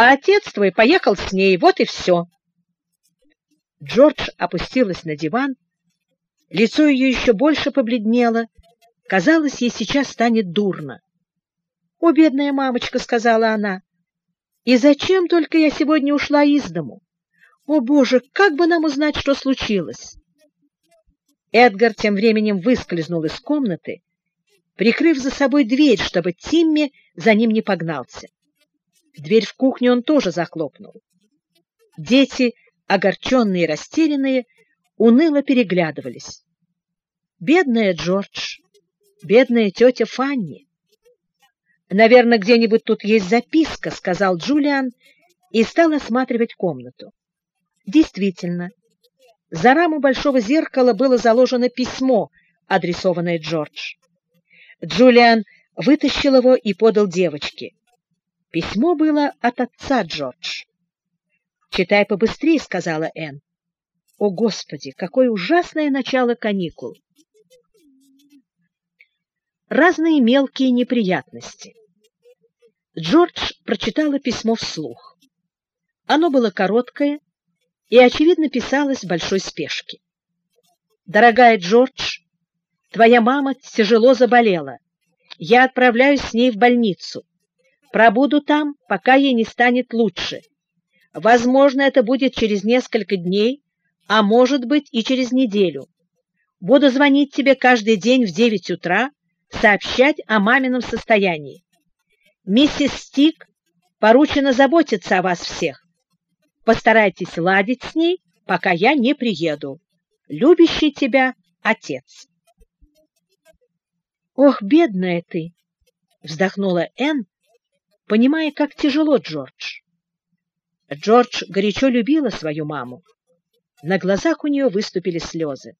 а отец твой поехал с ней, вот и все. Джордж опустилась на диван, лицо ее еще больше побледнело, казалось, ей сейчас станет дурно. — О, бедная мамочка, — сказала она, — и зачем только я сегодня ушла из дому? О, Боже, как бы нам узнать, что случилось? Эдгар тем временем выскользнул из комнаты, прикрыв за собой дверь, чтобы Тимми за ним не погнался. Дверь в кухню он тоже захлопнул. Дети, огорченные и растерянные, уныло переглядывались. Бедная Джордж, бедная тетя Фанни. «Наверное, где-нибудь тут есть записка», — сказал Джулиан и стал осматривать комнату. Действительно, за раму большого зеркала было заложено письмо, адресованное Джордж. Джулиан вытащил его и подал девочке. Письмо было от отца Джордж. «Читай побыстрее», — сказала Энн. «О, Господи, какое ужасное начало каникул!» Разные мелкие неприятности. Джордж прочитала письмо вслух. Оно было короткое и, очевидно, писалось в большой спешке. «Дорогая Джордж, твоя мама тяжело заболела. Я отправляюсь с ней в больницу. Пробуду там, пока ей не станет лучше. Возможно, это будет через несколько дней, а может быть и через неделю. Буду звонить тебе каждый день в девять утра, сообщать о мамином состоянии. Миссис Стик поручено заботиться о вас всех. Постарайтесь ладить с ней, пока я не приеду. Любящий тебя отец. Ох, бедная ты, вздохнула Энн, понимая, как тяжело Джордж. Джордж горячо любила свою маму. На глазах у нее выступили слезы.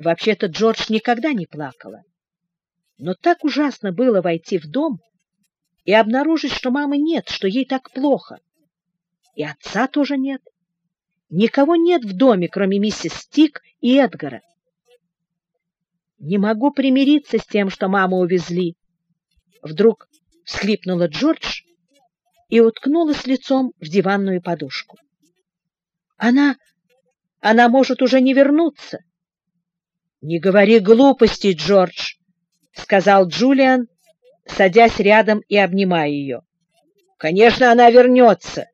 Вообще-то Джордж никогда не плакала. Но так ужасно было войти в дом и обнаружить, что мамы нет, что ей так плохо. И отца тоже нет. Никого нет в доме, кроме миссис Стик и Эдгара. Не могу примириться с тем, что маму увезли. Вдруг всхлипнула Джордж и уткнулась лицом в диванную подушку. Она... она может уже не вернуться. — Не говори глупостей, Джордж, — сказал Джулиан, садясь рядом и обнимая ее. — Конечно, она вернется.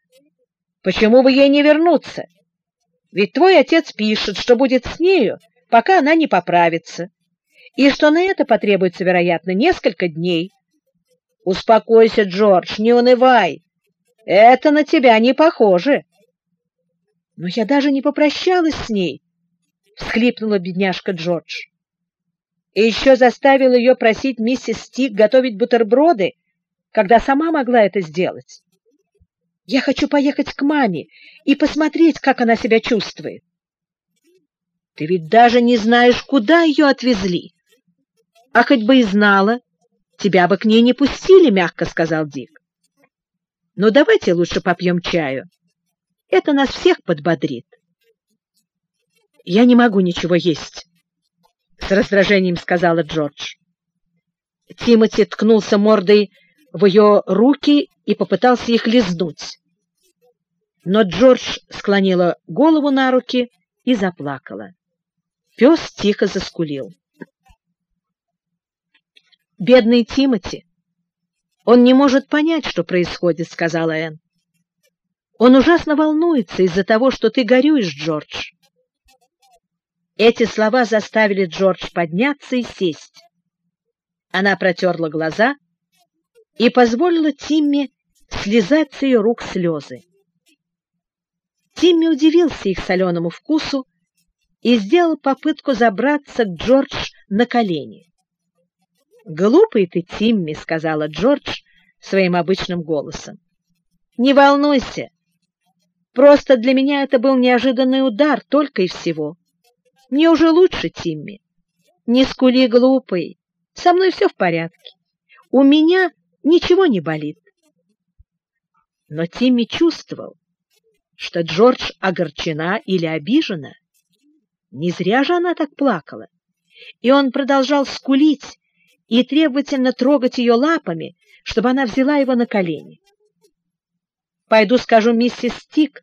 Почему бы ей не вернуться? Ведь твой отец пишет, что будет с нею, пока она не поправится, и что на это потребуется, вероятно, несколько дней. Успокойся, Джордж, не унывай. Это на тебя не похоже. Но я даже не попрощалась с ней, всхлипнула бедняжка Джордж. И еще заставила ее просить миссис Стик готовить бутерброды, когда сама могла это сделать. Я хочу поехать к маме и посмотреть, как она себя чувствует. Ты ведь даже не знаешь, куда ее отвезли. А хоть бы и знала, Тебя бы к ней не пустили, — мягко сказал Дик. Но давайте лучше попьем чаю. Это нас всех подбодрит. Я не могу ничего есть, — с раздражением сказала Джордж. Тимоти ткнулся мордой в ее руки и попытался их лизнуть. Но Джордж склонила голову на руки и заплакала. Пес тихо заскулил. Бедный Тимоти. Он не может понять, что происходит, сказала Энн. Он ужасно волнуется из-за того, что ты горюешь, Джордж. Эти слова заставили Джордж подняться и сесть. Она протерла глаза и позволила Тимми слезать с ее рук слезы. Тимми удивился их соленому вкусу и сделал попытку забраться к Джордж на колени. «Глупый ты, Тимми», — сказала Джордж своим обычным голосом. «Не волнуйся. Просто для меня это был неожиданный удар, только и всего. Мне уже лучше, Тимми. Не скули, глупый. Со мной все в порядке. У меня ничего не болит». Но Тимми чувствовал, что Джордж огорчена или обижена. Не зря же она так плакала. И он продолжал скулить, и требовательно трогать ее лапами, чтобы она взяла его на колени. Пойду скажу миссис Стик,